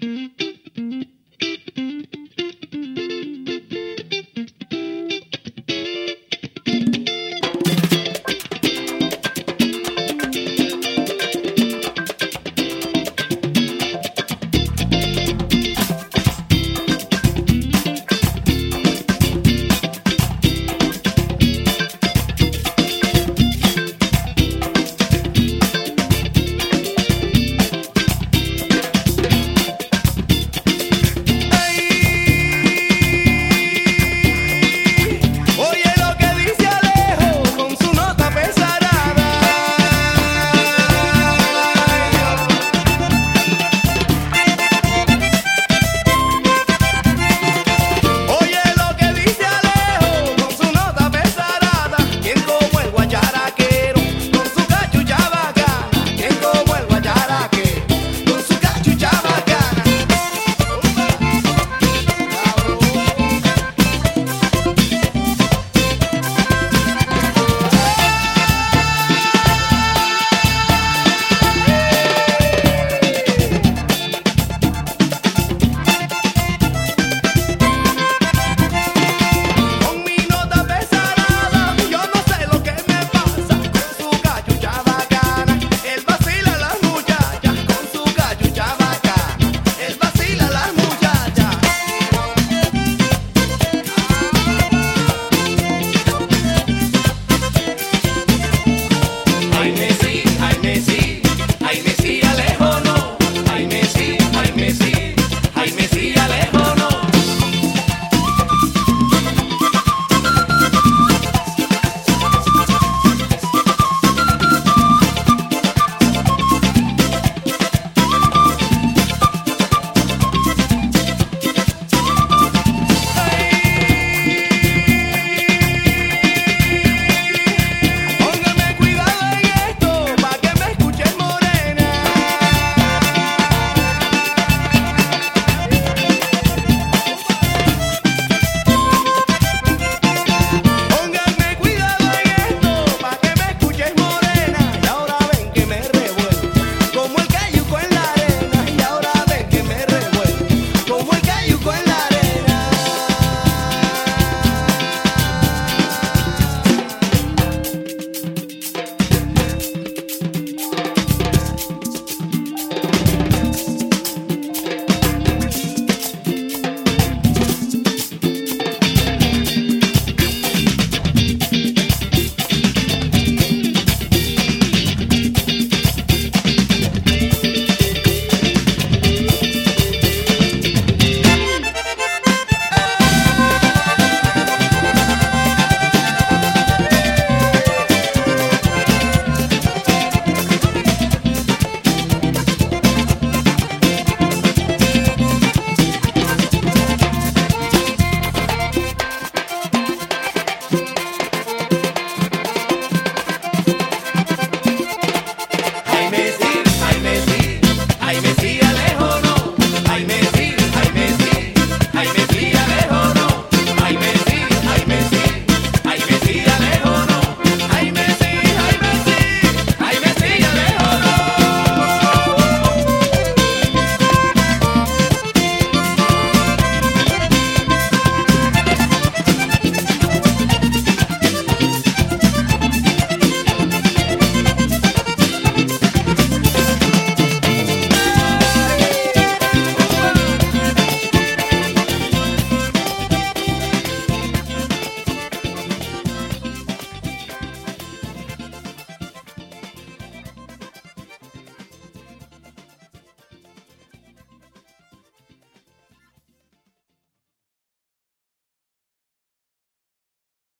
Mm-hmm.